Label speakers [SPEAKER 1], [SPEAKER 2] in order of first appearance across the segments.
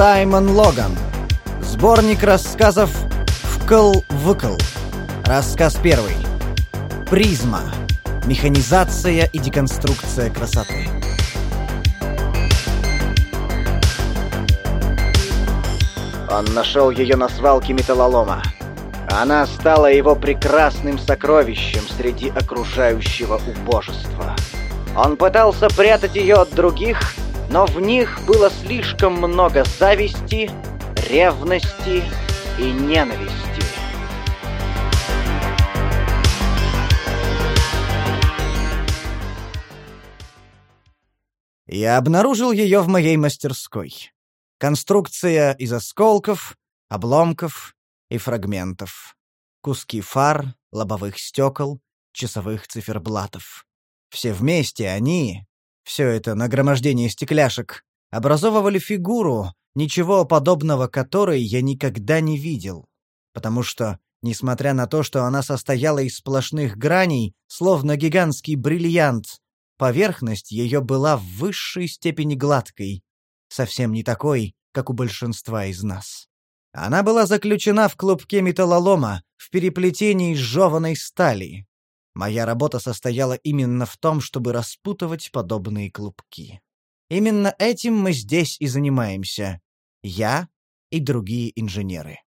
[SPEAKER 1] Саймон Логан. Сборник рассказов «Вкл-выкл». Рассказ первый. Призма. Механизация и деконструкция красоты. Он нашел ее на свалке металлолома. Она стала его прекрасным сокровищем среди окружающего убожества. Он пытался прятать ее от других, но в них было слишком много зависти, ревности и ненависти. Я обнаружил ее в моей мастерской. Конструкция из осколков, обломков и фрагментов. Куски фар, лобовых стекол, часовых циферблатов. Все вместе они, все это нагромождение стекляшек, образовывали фигуру, ничего подобного которой я никогда не видел. Потому что, несмотря на то, что она состояла из сплошных граней, словно гигантский бриллиант, поверхность ее была в высшей степени гладкой, совсем не такой, как у большинства из нас. Она была заключена в клубке металлолома, в переплетении сжеванной стали. Моя работа состояла именно в том, чтобы распутывать подобные клубки. Именно этим мы здесь и занимаемся. Я и другие инженеры.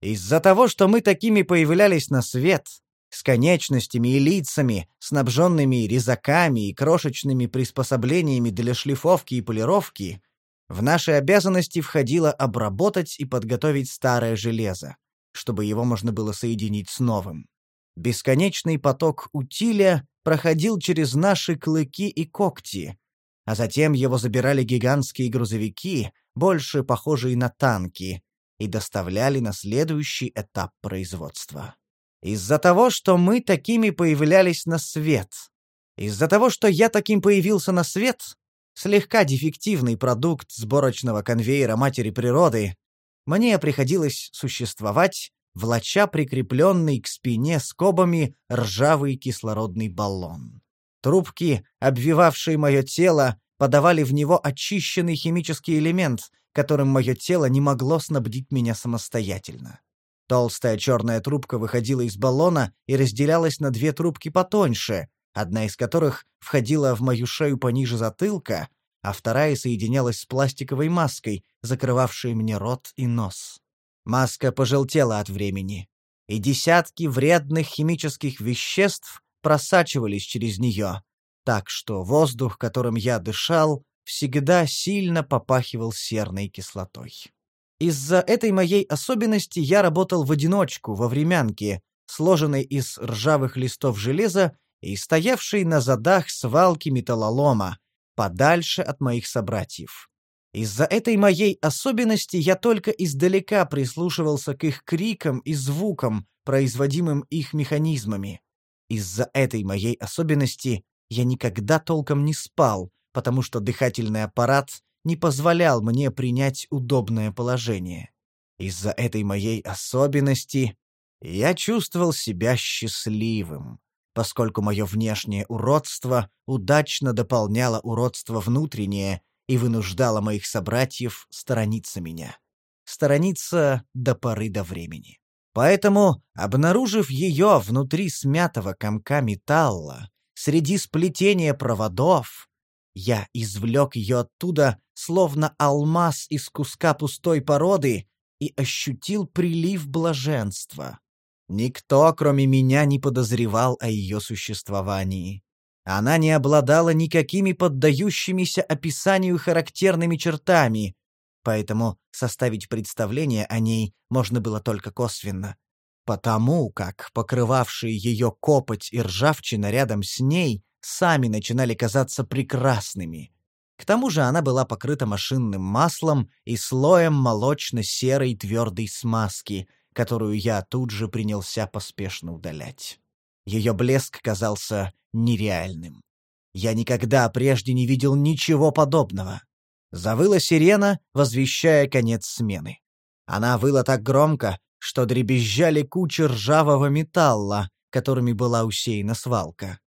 [SPEAKER 1] Из-за того, что мы такими появлялись на свет, с конечностями и лицами, снабженными резаками и крошечными приспособлениями для шлифовки и полировки, в наши обязанности входило обработать и подготовить старое железо, чтобы его можно было соединить с новым. Бесконечный поток утиля проходил через наши клыки и когти, а затем его забирали гигантские грузовики, больше похожие на танки, и доставляли на следующий этап производства. Из-за того, что мы такими появлялись на свет, из-за того, что я таким появился на свет, слегка дефективный продукт сборочного конвейера матери природы, мне приходилось существовать, влача прикрепленный к спине скобами ржавый кислородный баллон. Трубки, обвивавшие мое тело, подавали в него очищенный химический элемент, которым мое тело не могло снабдить меня самостоятельно. Толстая черная трубка выходила из баллона и разделялась на две трубки потоньше, одна из которых входила в мою шею пониже затылка, а вторая соединялась с пластиковой маской, закрывавшей мне рот и нос. Маска пожелтела от времени, и десятки вредных химических веществ просачивались через нее, так что воздух, которым я дышал, всегда сильно попахивал серной кислотой. Из-за этой моей особенности я работал в одиночку во времянке, сложенной из ржавых листов железа и стоявшей на задах свалки металлолома, подальше от моих собратьев. Из-за этой моей особенности я только издалека прислушивался к их крикам и звукам, производимым их механизмами. Из-за этой моей особенности я никогда толком не спал, потому что дыхательный аппарат не позволял мне принять удобное положение. Из-за этой моей особенности я чувствовал себя счастливым поскольку мое внешнее уродство удачно дополняло уродство внутреннее и вынуждало моих собратьев сторониться меня. Сторониться до поры до времени. Поэтому, обнаружив ее внутри смятого комка металла, среди сплетения проводов, я извлек ее оттуда, словно алмаз из куска пустой породы, и ощутил прилив блаженства. Никто, кроме меня, не подозревал о ее существовании. Она не обладала никакими поддающимися описанию характерными чертами, поэтому составить представление о ней можно было только косвенно. Потому как покрывавшие ее копоть и ржавчина рядом с ней сами начинали казаться прекрасными. К тому же она была покрыта машинным маслом и слоем молочно-серой твердой смазки — которую я тут же принялся поспешно удалять. Ее блеск казался нереальным. Я никогда прежде не видел ничего подобного. Завыла сирена, возвещая конец смены. Она выла так громко, что дребезжали кучи ржавого металла, которыми была усеяна свалка.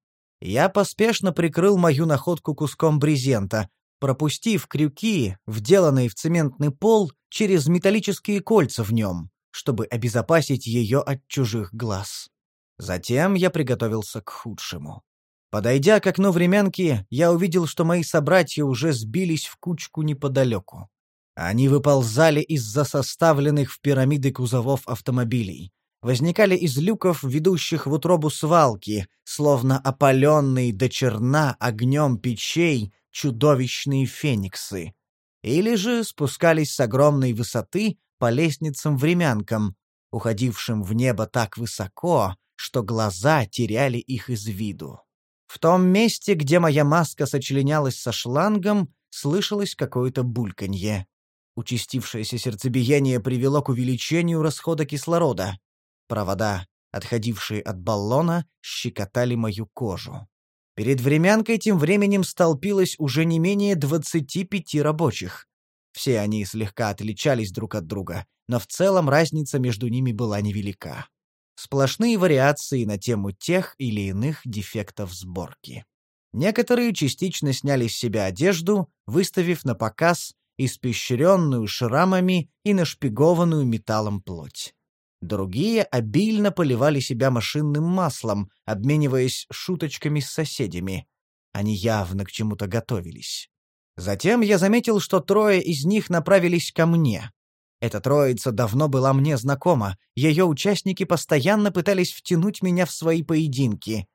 [SPEAKER 1] Я поспешно прикрыл мою находку куском брезента, пропустив крюки, вделанные в цементный пол, через металлические кольца в нем, чтобы обезопасить ее от чужих глаз. Затем я приготовился к худшему. Подойдя к окну времянки, я увидел, что мои собратья уже сбились в кучку неподалеку. Они выползали из-за составленных в пирамиды кузовов автомобилей, возникали из люков, ведущих в утробу свалки, словно опаленные до черна огнем печей чудовищные фениксы, или же спускались с огромной высоты по лестницам-времянкам, уходившим в небо так высоко, что глаза теряли их из виду. В том месте, где моя маска сочленялась со шлангом, слышалось какое-то бульканье. Участившееся сердцебиение привело к увеличению расхода кислорода. Провода, отходившие от баллона, щекотали мою кожу. Перед времянкой тем временем столпилось уже не менее 25 рабочих. Все они слегка отличались друг от друга, но в целом разница между ними была невелика. Сплошные вариации на тему тех или иных дефектов сборки. Некоторые частично сняли с себя одежду, выставив на показ испещренную шрамами и нашпигованную металлом плоть. Другие обильно поливали себя машинным маслом, обмениваясь шуточками с соседями. Они явно к чему-то готовились. Затем я заметил, что трое из них направились ко мне. Эта троица давно была мне знакома, ее участники постоянно пытались втянуть меня в свои поединки.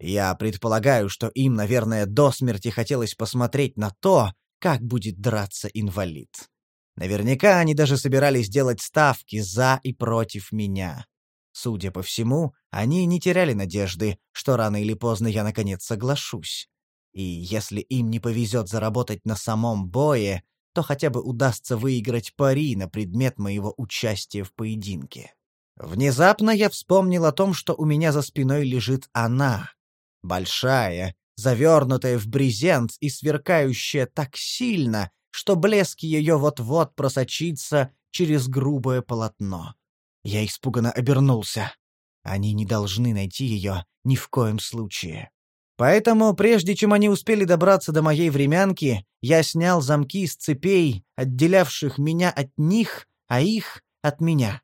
[SPEAKER 1] Я предполагаю, что им, наверное, до смерти хотелось посмотреть на то, как будет драться инвалид. Наверняка они даже собирались делать ставки за и против меня. Судя по всему, они не теряли надежды, что рано или поздно я наконец соглашусь. И если им не повезет заработать на самом бое, то хотя бы удастся выиграть пари на предмет моего участия в поединке. Внезапно я вспомнил о том, что у меня за спиной лежит она. Большая, завернутая в брезент и сверкающая так сильно, что блеск ее вот-вот просочится через грубое полотно. Я испуганно обернулся. Они не должны найти ее ни в коем случае. Поэтому, прежде чем они успели добраться до моей времянки, я снял замки с цепей, отделявших меня от них, а их — от меня.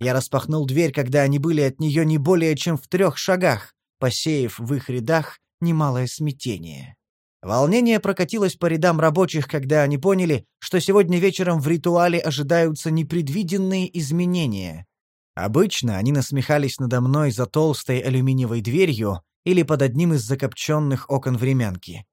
[SPEAKER 1] Я распахнул дверь, когда они были от нее не более чем в трех шагах, посеяв в их рядах немалое смятение. Волнение прокатилось по рядам рабочих, когда они поняли, что сегодня вечером в ритуале ожидаются непредвиденные изменения. Обычно они насмехались надо мной за толстой алюминиевой дверью, или под одним из закопченных окон времянки.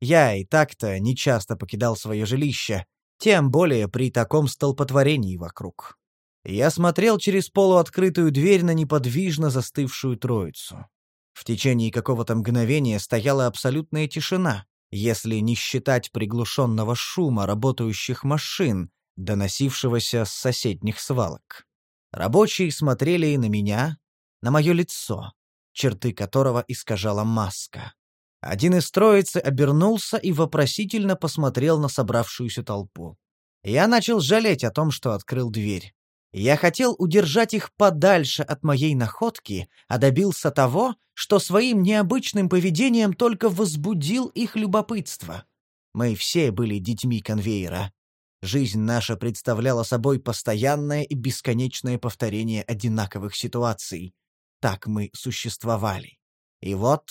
[SPEAKER 1] Я и так-то нечасто покидал свое жилище, тем более при таком столпотворении вокруг. Я смотрел через полуоткрытую дверь на неподвижно застывшую троицу. В течение какого-то мгновения стояла абсолютная тишина, если не считать приглушенного шума работающих машин, доносившегося с соседних свалок. Рабочие смотрели на меня, на мое лицо, черты которого искажала маска. Один из троицы обернулся и вопросительно посмотрел на собравшуюся толпу. Я начал жалеть о том, что открыл дверь. Я хотел удержать их подальше от моей находки, а добился того, что своим необычным поведением только возбудил их любопытство. Мы все были детьми конвейера. Жизнь наша представляла собой постоянное и бесконечное повторение одинаковых ситуаций. Так мы существовали. И вот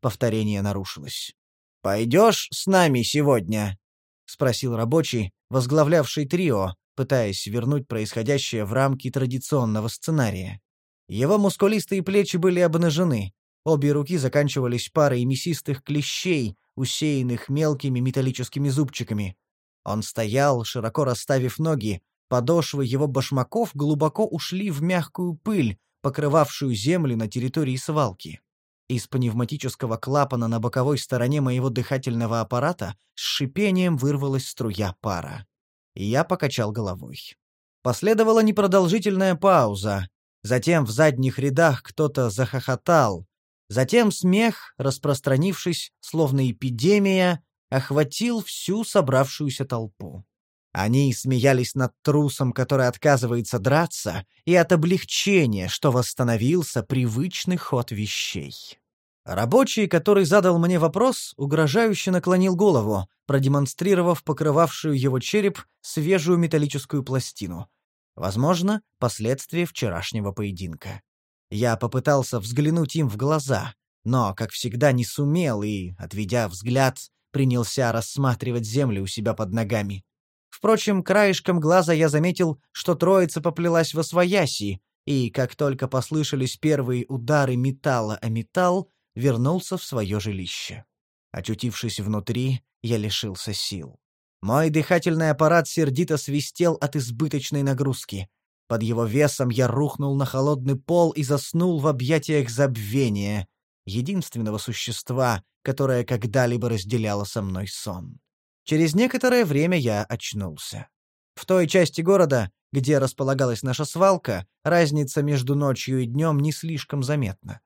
[SPEAKER 1] повторение нарушилось. «Пойдешь с нами сегодня?» — спросил рабочий, возглавлявший трио, пытаясь вернуть происходящее в рамки традиционного сценария. Его мускулистые плечи были обнажены, обе руки заканчивались парой мясистых клещей, усеянных мелкими металлическими зубчиками. Он стоял, широко расставив ноги, подошвы его башмаков глубоко ушли в мягкую пыль, покрывавшую землю на территории свалки. Из пневматического клапана на боковой стороне моего дыхательного аппарата с шипением вырвалась струя пара. Я покачал головой. Последовала непродолжительная пауза. Затем в задних рядах кто-то захохотал. Затем смех, распространившись, словно эпидемия, охватил всю собравшуюся толпу. Они смеялись над трусом, который отказывается драться, и от облегчения, что восстановился привычный ход вещей. Рабочий, который задал мне вопрос, угрожающе наклонил голову, продемонстрировав покрывавшую его череп свежую металлическую пластину. Возможно, последствия вчерашнего поединка. Я попытался взглянуть им в глаза, но, как всегда, не сумел и, отведя взгляд, принялся рассматривать землю у себя под ногами. Впрочем, краешком глаза я заметил, что троица поплелась во свояси, и, как только послышались первые удары металла о металл, вернулся в свое жилище. Очутившись внутри, я лишился сил. Мой дыхательный аппарат сердито свистел от избыточной нагрузки. Под его весом я рухнул на холодный пол и заснул в объятиях забвения, единственного существа, которое когда-либо разделяло со мной сон. Через некоторое время я очнулся. В той части города, где располагалась наша свалка, разница между ночью и днем не слишком заметна.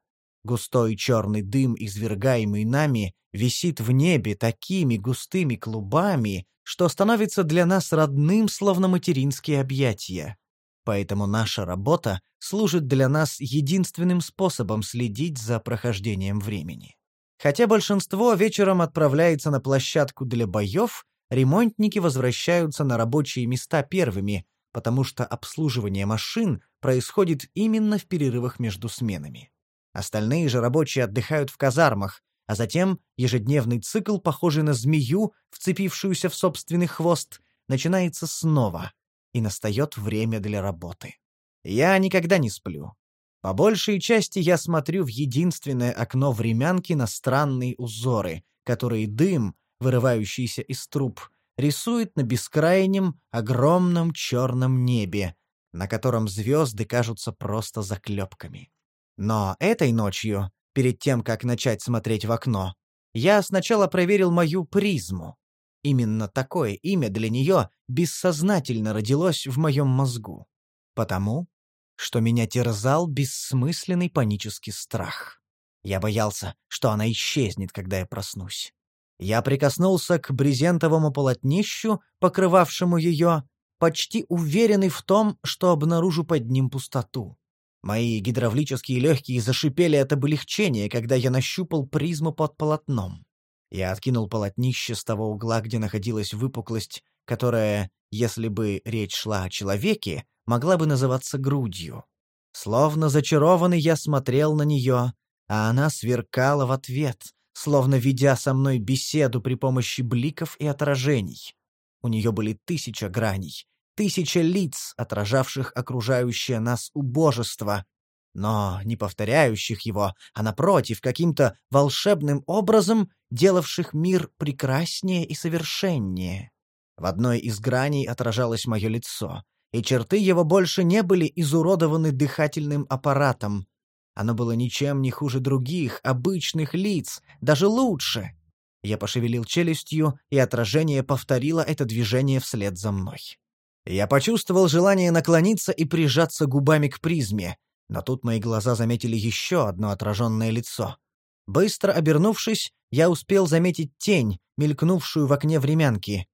[SPEAKER 1] Густой черный дым, извергаемый нами, висит в небе такими густыми клубами, что становится для нас родным, словно материнские объятия. Поэтому наша работа служит для нас единственным способом следить за прохождением времени. Хотя большинство вечером отправляется на площадку для боев, ремонтники возвращаются на рабочие места первыми, потому что обслуживание машин происходит именно в перерывах между сменами. Остальные же рабочие отдыхают в казармах, а затем ежедневный цикл, похожий на змею, вцепившуюся в собственный хвост, начинается снова, и настает время для работы. Я никогда не сплю. По большей части я смотрю в единственное окно времянки на странные узоры, которые дым, вырывающийся из труб, рисует на бескрайнем, огромном черном небе, на котором звезды кажутся просто заклепками. Но этой ночью, перед тем, как начать смотреть в окно, я сначала проверил мою призму. Именно такое имя для нее бессознательно родилось в моем мозгу. Потому, что меня терзал бессмысленный панический страх. Я боялся, что она исчезнет, когда я проснусь. Я прикоснулся к брезентовому полотнищу, покрывавшему ее, почти уверенный в том, что обнаружу под ним пустоту. Мои гидравлические легкие зашипели от облегчения, когда я нащупал призму под полотном. Я откинул полотнище с того угла, где находилась выпуклость, которая, если бы речь шла о человеке, могла бы называться грудью. Словно зачарованный я смотрел на нее, а она сверкала в ответ, словно ведя со мной беседу при помощи бликов и отражений. У нее были тысяча граней, тысяча лиц, отражавших окружающее нас убожество, но не повторяющих его, а напротив, каким-то волшебным образом делавших мир прекраснее и совершеннее. В одной из граней отражалось мое лицо, и черты его больше не были изуродованы дыхательным аппаратом. Оно было ничем не хуже других, обычных лиц, даже лучше. Я пошевелил челюстью, и отражение повторило это движение вслед за мной. Я почувствовал желание наклониться и прижаться губами к призме, но тут мои глаза заметили еще одно отраженное лицо. Быстро обернувшись, я успел заметить тень, мелькнувшую в окне времянки.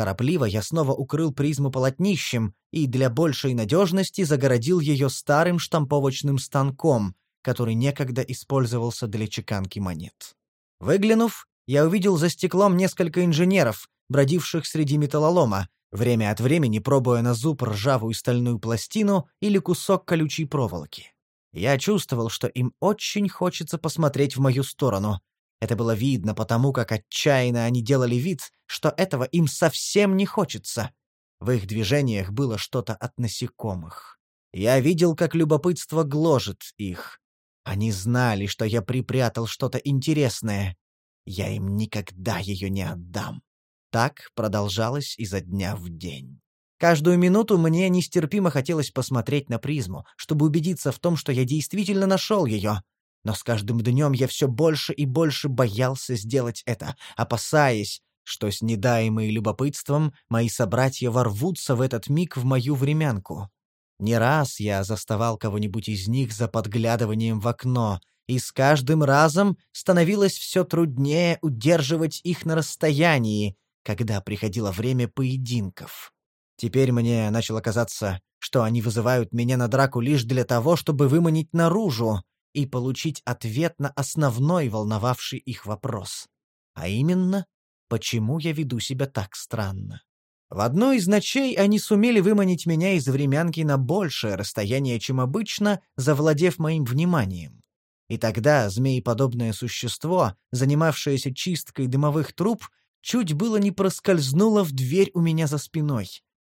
[SPEAKER 1] Торопливо я снова укрыл призму полотнищем и для большей надежности загородил ее старым штамповочным станком, который некогда использовался для чеканки монет. Выглянув, я увидел за стеклом несколько инженеров, бродивших среди металлолома, время от времени пробуя на зуб ржавую стальную пластину или кусок колючей проволоки. Я чувствовал, что им очень хочется посмотреть в мою сторону. Это было видно потому, как отчаянно они делали вид, что этого им совсем не хочется. В их движениях было что-то от насекомых. Я видел, как любопытство гложет их. Они знали, что я припрятал что-то интересное. Я им никогда ее не отдам. Так продолжалось изо дня в день. Каждую минуту мне нестерпимо хотелось посмотреть на призму, чтобы убедиться в том, что я действительно нашел ее. Но с каждым днем я все больше и больше боялся сделать это, опасаясь, что с недаемой любопытством мои собратья ворвутся в этот миг в мою времянку. Не раз я заставал кого-нибудь из них за подглядыванием в окно, и с каждым разом становилось все труднее удерживать их на расстоянии, когда приходило время поединков. Теперь мне начало казаться, что они вызывают меня на драку лишь для того, чтобы выманить наружу, и получить ответ на основной волновавший их вопрос. А именно, почему я веду себя так странно. В одну из ночей они сумели выманить меня из времянки на большее расстояние, чем обычно, завладев моим вниманием. И тогда змееподобное существо, занимавшееся чисткой дымовых труб, чуть было не проскользнуло в дверь у меня за спиной.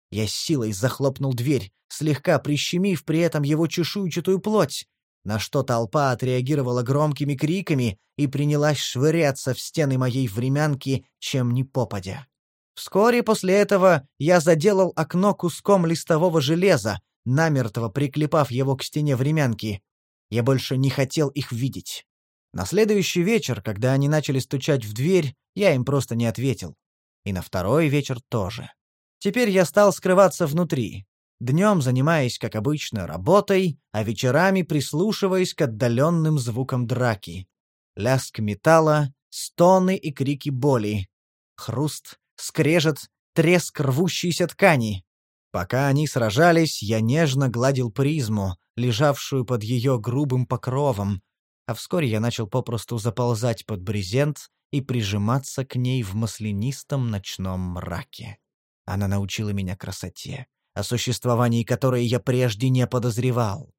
[SPEAKER 1] Я с силой захлопнул дверь, слегка прищемив при этом его чешуйчатую плоть, на что толпа отреагировала громкими криками и принялась швыряться в стены моей времянки, чем ни попадя. Вскоре после этого я заделал окно куском листового железа, намертво приклепав его к стене времянки. Я больше не хотел их видеть. На следующий вечер, когда они начали стучать в дверь, я им просто не ответил. И на второй вечер тоже. Теперь я стал скрываться внутри, днем занимаясь, как обычно, работой, а вечерами прислушиваясь к отдаленным звукам драки. Лязг металла, стоны и крики боли. Хруст, скрежет, треск рвущейся ткани. Пока они сражались, я нежно гладил призму, лежавшую под ее грубым покровом, а вскоре я начал попросту заползать под брезент и прижиматься к ней в маслянистом ночном мраке. Она научила меня красоте, о существовании которой я прежде не подозревал.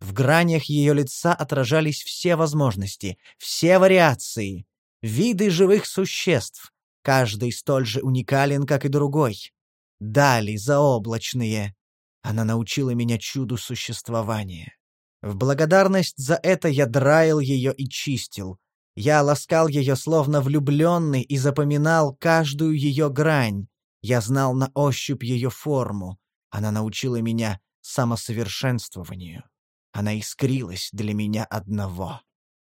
[SPEAKER 1] В гранях ее лица отражались все возможности, все вариации, виды живых существ, каждый столь же уникален, как и другой. Дали заоблачные. Она научила меня чуду существования. В благодарность за это я драил ее и чистил. Я ласкал ее словно влюбленный и запоминал каждую ее грань. Я знал на ощупь ее форму. Она научила меня самосовершенствованию. Она искрилась для меня одного.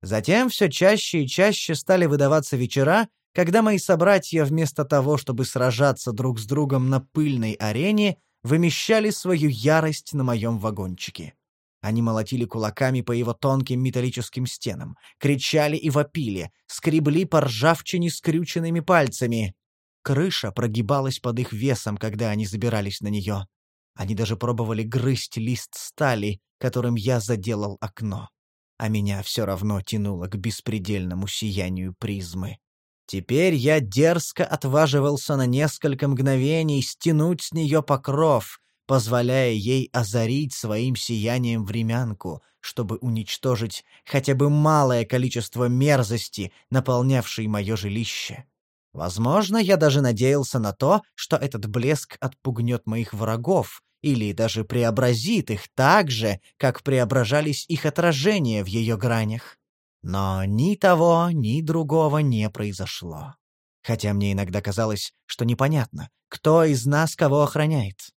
[SPEAKER 1] Затем все чаще и чаще стали выдаваться вечера, когда мои собратья вместо того, чтобы сражаться друг с другом на пыльной арене, вымещали свою ярость на моем вагончике. Они молотили кулаками по его тонким металлическим стенам, кричали и вопили, скребли по ржавчине скрюченными пальцами. Крыша прогибалась под их весом, когда они забирались на нее. Они даже пробовали грызть лист стали, которым я заделал окно. А меня все равно тянуло к беспредельному сиянию призмы. Теперь я дерзко отваживался на несколько мгновений стянуть с нее покров, позволяя ей озарить своим сиянием времянку, чтобы уничтожить хотя бы малое количество мерзости, наполнявшей мое жилище. Возможно, я даже надеялся на то, что этот блеск отпугнет моих врагов или даже преобразит их так же, как преображались их отражения в ее гранях. Но ни того, ни другого не произошло. Хотя мне иногда казалось, что непонятно, кто из нас кого охраняет.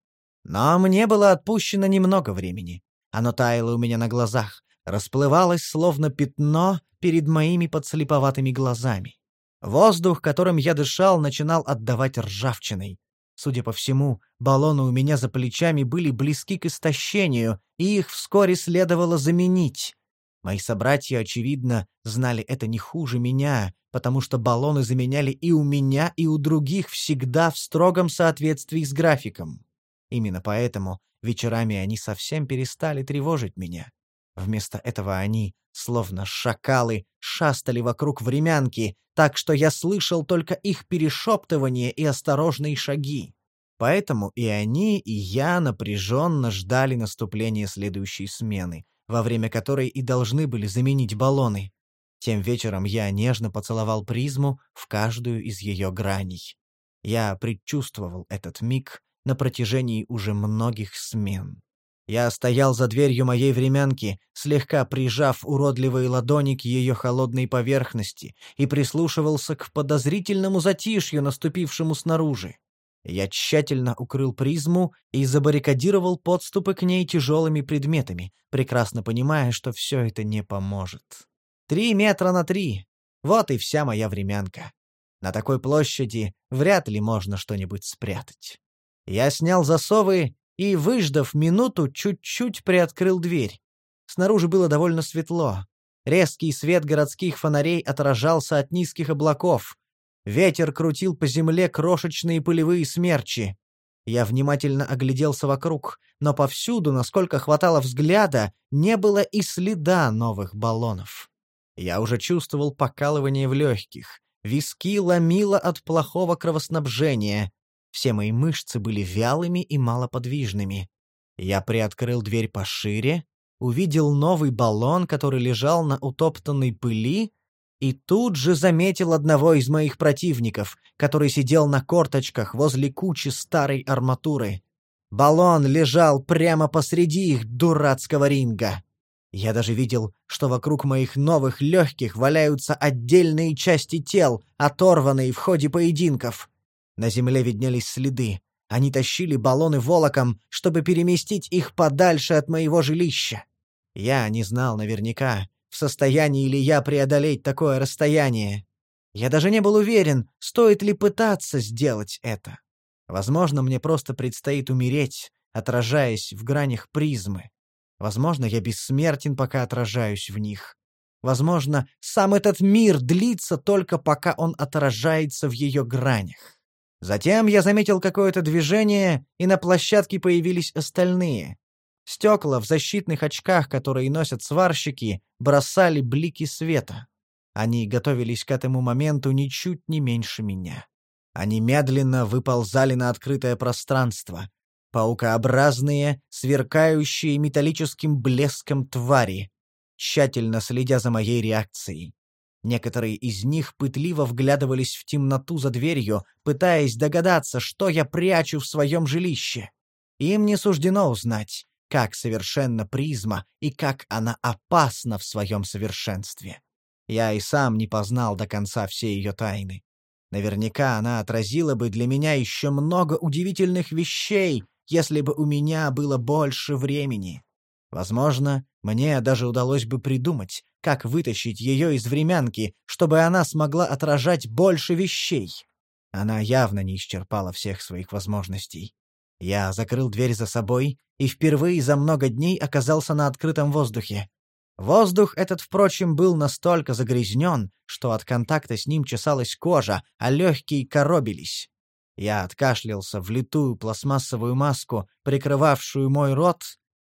[SPEAKER 1] Но мне было отпущено немного времени. Оно таяло у меня на глазах, расплывалось словно пятно перед моими подслеповатыми глазами. Воздух, которым я дышал, начинал отдавать ржавчиной. Судя по всему, баллоны у меня за плечами были близки к истощению, и их вскоре следовало заменить. Мои собратья, очевидно, знали это не хуже меня, потому что баллоны заменяли и у меня, и у других всегда в строгом соответствии с графиком. Именно поэтому вечерами они совсем перестали тревожить меня. Вместо этого они, словно шакалы, шастали вокруг времянки, так что я слышал только их перешептывание и осторожные шаги. Поэтому и они, и я напряженно ждали наступления следующей смены, во время которой и должны были заменить баллоны. Тем вечером я нежно поцеловал призму в каждую из ее граней. Я предчувствовал этот миг на протяжении уже многих смен. Я стоял за дверью моей времянки, слегка прижав уродливые ладони к ее холодной поверхности, и прислушивался к подозрительному затишью, наступившему снаружи. Я тщательно укрыл призму и забаррикадировал подступы к ней тяжелыми предметами, прекрасно понимая, что все это не поможет. Три метра на три. Вот и вся моя времянка. На такой площади вряд ли можно что-нибудь спрятать. Я снял засовы и, выждав минуту, чуть-чуть приоткрыл дверь. Снаружи было довольно светло. Резкий свет городских фонарей отражался от низких облаков, Ветер крутил по земле крошечные пылевые смерчи. Я внимательно огляделся вокруг, но повсюду, насколько хватало взгляда, не было и следа новых баллонов. Я уже чувствовал покалывание в легких, виски ломило от плохого кровоснабжения, все мои мышцы были вялыми и малоподвижными. Я приоткрыл дверь пошире, увидел новый баллон, который лежал на утоптанной пыли, и тут же заметил одного из моих противников, который сидел на корточках возле кучи старой арматуры. Баллон лежал прямо посреди их дурацкого ринга. Я даже видел, что вокруг моих новых легких валяются отдельные части тел, оторванные в ходе поединков. На земле виднелись следы. Они тащили баллоны волоком, чтобы переместить их подальше от моего жилища. Я не знал наверняка, в состоянии ли я преодолеть такое расстояние. Я даже не был уверен, стоит ли пытаться сделать это. Возможно, мне просто предстоит умереть, отражаясь в гранях призмы. Возможно, я бессмертен, пока отражаюсь в них. Возможно, сам этот мир длится только пока он отражается в ее гранях. Затем я заметил какое-то движение, и на площадке появились остальные. Стекла в защитных очках, которые носят сварщики, бросали блики света. Они готовились к этому моменту ничуть не меньше меня. Они медленно выползали на открытое пространство. Паукообразные, сверкающие металлическим блеском твари, тщательно следя за моей реакцией. Некоторые из них пытливо вглядывались в темноту за дверью, пытаясь догадаться, что я прячу в своем жилище. Им не суждено узнать, как совершенна призма и как она опасна в своем совершенстве. Я и сам не познал до конца все ее тайны. Наверняка она отразила бы для меня еще много удивительных вещей, если бы у меня было больше времени. Возможно, мне даже удалось бы придумать, как вытащить ее из времянки, чтобы она смогла отражать больше вещей. Она явно не исчерпала всех своих возможностей. Я закрыл дверь за собой и впервые за много дней оказался на открытом воздухе. Воздух этот, впрочем, был настолько загрязнен, что от контакта с ним чесалась кожа, а легкие коробились. Я откашлялся в литую пластмассовую маску, прикрывавшую мой рот,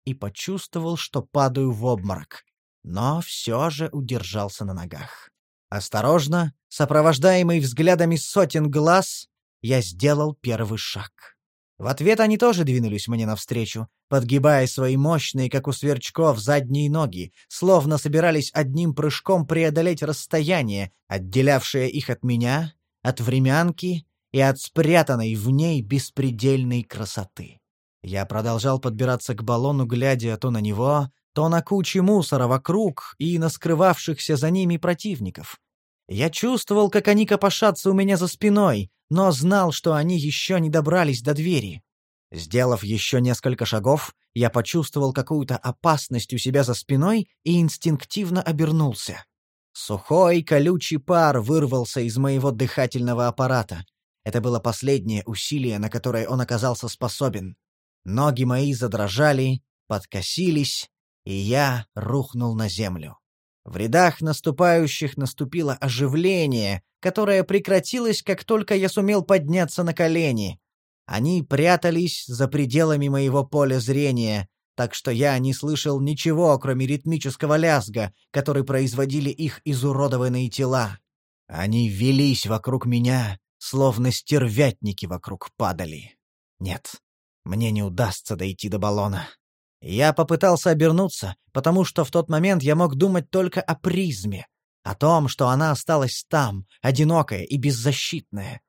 [SPEAKER 1] и почувствовал, что падаю в обморок. Но все же удержался на ногах. Осторожно, сопровождаемый взглядами сотен глаз, я сделал первый шаг. В ответ они тоже двинулись мне навстречу, подгибая свои мощные, как у сверчков, задние ноги, словно собирались одним прыжком преодолеть расстояние, отделявшее их от меня, от времянки и от спрятанной в ней беспредельной красоты. Я продолжал подбираться к баллону, глядя то на него, то на кучи мусора вокруг и на скрывавшихся за ними противников. Я чувствовал, как они копошатся у меня за спиной, но знал, что они еще не добрались до двери. Сделав еще несколько шагов, я почувствовал какую-то опасность у себя за спиной и инстинктивно обернулся. Сухой, колючий пар вырвался из моего дыхательного аппарата. Это было последнее усилие, на которое он оказался способен. Ноги мои задрожали, подкосились, и я рухнул на землю. В рядах наступающих наступило оживление, которое прекратилось, как только я сумел подняться на колени. Они прятались за пределами моего поля зрения, так что я не слышал ничего, кроме ритмического лязга, который производили их изуродованные тела. Они велись вокруг меня, словно стервятники вокруг падали. Нет, мне не удастся дойти до баллона. Я попытался обернуться, потому что в тот момент я мог думать только о призме, о том, что она осталась там, одинокая и беззащитная.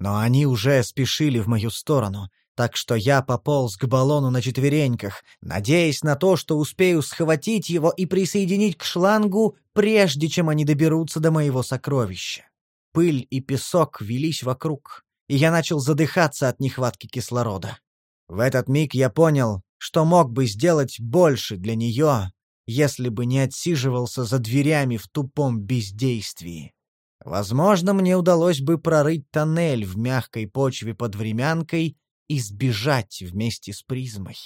[SPEAKER 1] Но они уже спешили в мою сторону, так что я пополз к баллону на четвереньках, надеясь на то, что успею схватить его и присоединить к шлангу, прежде чем они доберутся до моего сокровища. Пыль и песок велись вокруг, и я начал задыхаться от нехватки кислорода. В этот миг я понял, что мог бы сделать больше для нее, если бы не отсиживался за дверями в тупом бездействии. Возможно, мне удалось бы прорыть тоннель в мягкой почве под времянкой и сбежать вместе с призмой.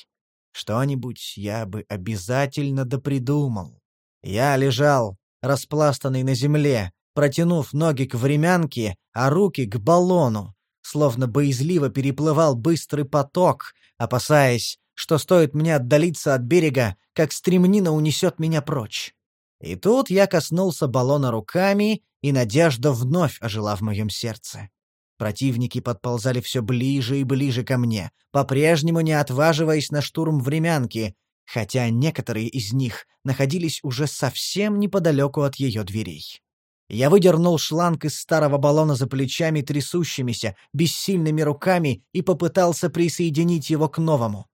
[SPEAKER 1] Что-нибудь я бы обязательно допридумал. Я лежал, распластанный на земле, протянув ноги к времянке, а руки к баллону, словно боязливо переплывал быстрый поток, опасаясь, что стоит мне отдалиться от берега, как стремнина унесет меня прочь. И тут я коснулся баллона руками, и надежда вновь ожила в моем сердце. Противники подползали все ближе и ближе ко мне, по-прежнему не отваживаясь на штурм времянки, хотя некоторые из них находились уже совсем неподалеку от ее дверей. Я выдернул шланг из старого баллона за плечами трясущимися, бессильными руками и попытался присоединить его к новому.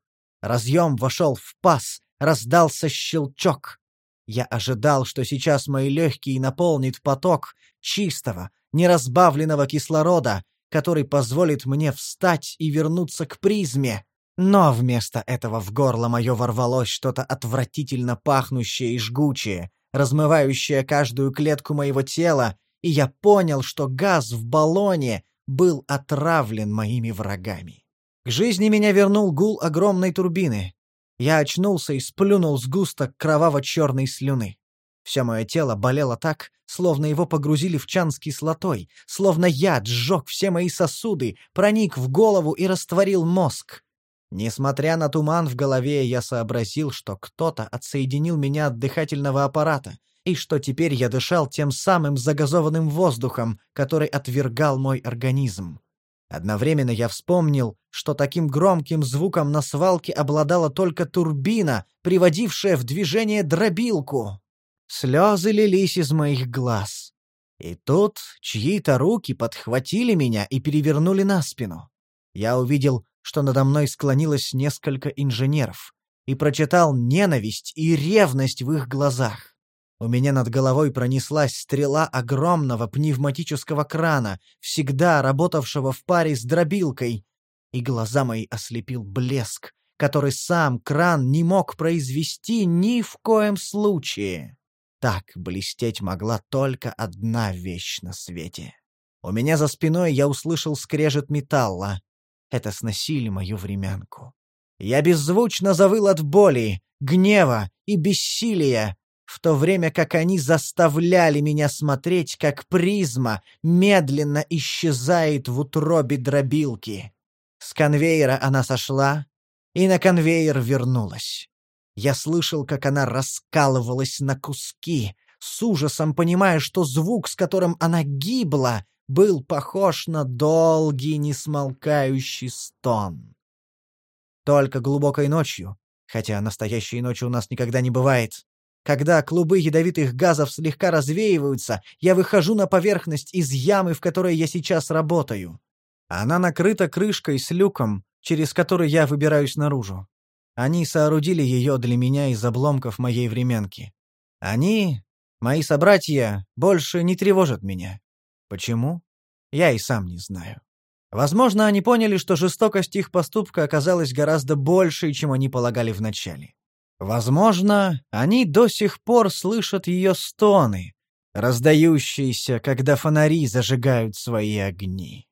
[SPEAKER 1] Разъем вошел в паз, раздался щелчок. Я ожидал, что сейчас мои легкие наполнит поток чистого, неразбавленного кислорода, который позволит мне встать и вернуться к призме. Но вместо этого в горло мое ворвалось что-то отвратительно пахнущее и жгучее, размывающее каждую клетку моего тела, и я понял, что газ в баллоне был отравлен моими врагами. К жизни меня вернул гул огромной турбины. Я очнулся и сплюнул сгусток кроваво-черной слюны. Все мое тело болело так, словно его погрузили в чан с кислотой, словно яд сжег все мои сосуды, проник в голову и растворил мозг. Несмотря на туман в голове, я сообразил, что кто-то отсоединил меня от дыхательного аппарата, и что теперь я дышал тем самым загазованным воздухом, который отвергал мой организм. Одновременно я вспомнил, что таким громким звуком на свалке обладала только турбина, приводившая в движение дробилку. Слезы лились из моих глаз. И тут чьи-то руки подхватили меня и перевернули на спину. Я увидел, что надо мной склонилось несколько инженеров, и прочитал ненависть и ревность в их глазах. У меня над головой пронеслась стрела огромного пневматического крана, всегда работавшего в паре с дробилкой, и глаза мои ослепил блеск, который сам кран не мог произвести ни в коем случае. Так блестеть могла только одна вещь на свете. У меня за спиной я услышал скрежет металла. Это сносили мою времянку. Я беззвучно завыл от боли, гнева и бессилия, в то время как они заставляли меня смотреть, как призма медленно исчезает в утробе дробилки. С конвейера она сошла и на конвейер вернулась. Я слышал, как она раскалывалась на куски, с ужасом понимая, что звук, с которым она гибла, был похож на долгий несмолкающий стон. Только глубокой ночью, хотя настоящей ночи у нас никогда не бывает, когда клубы ядовитых газов слегка развеиваются, я выхожу на поверхность из ямы, в которой я сейчас работаю. Она накрыта крышкой с люком, через который я выбираюсь наружу. Они соорудили ее для меня из обломков моей временки. Они, мои собратья, больше не тревожат меня. Почему? Я и сам не знаю. Возможно, они поняли, что жестокость их поступка оказалась гораздо большей, чем они полагали вначале. Возможно, они до сих пор слышат ее стоны, раздающиеся, когда фонари зажигают свои огни.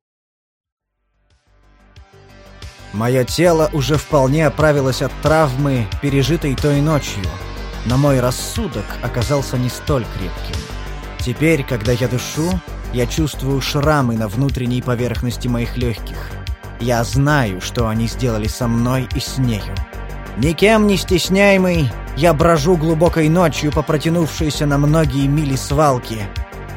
[SPEAKER 1] Мое тело уже вполне оправилось от травмы, пережитой той ночью, но мой рассудок оказался не столь крепким. Теперь, когда я дышу, я чувствую шрамы на внутренней поверхности моих легких. Я знаю, что они сделали со мной и с нею. Никем не стесняемый, я брожу глубокой ночью по протянувшейся на многие мили свалки.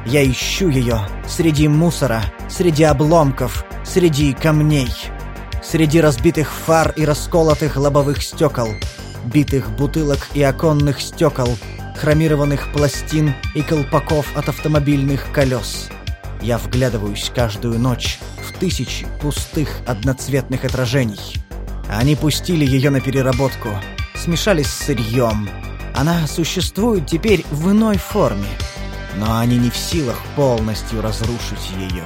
[SPEAKER 1] Я ищу ее среди мусора, среди обломков, среди камней среди разбитых фар и расколотых лобовых стекол, битых бутылок и оконных стекол, хромированных пластин и колпаков от автомобильных колес. Я вглядываюсь каждую ночь в тысячи пустых одноцветных отражений. Они пустили ее на переработку, смешались с сырьем. Она существует теперь в иной форме, но они не в силах полностью разрушить ее.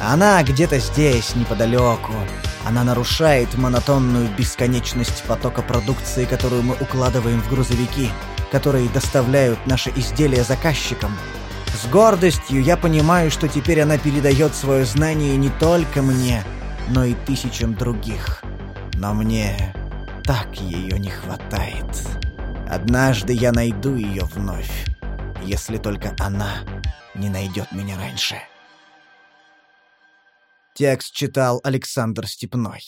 [SPEAKER 1] Она где-то здесь, неподалеку, она нарушает монотонную бесконечность потока продукции, которую мы укладываем в грузовики, которые доставляют наши изделия заказчикам. С гордостью я понимаю, что теперь она передает свое знание не только мне, но и тысячам других. Но мне так ее не хватает. Однажды я найду ее вновь, если только она не найдет меня раньше. Текст читал Александр Степной.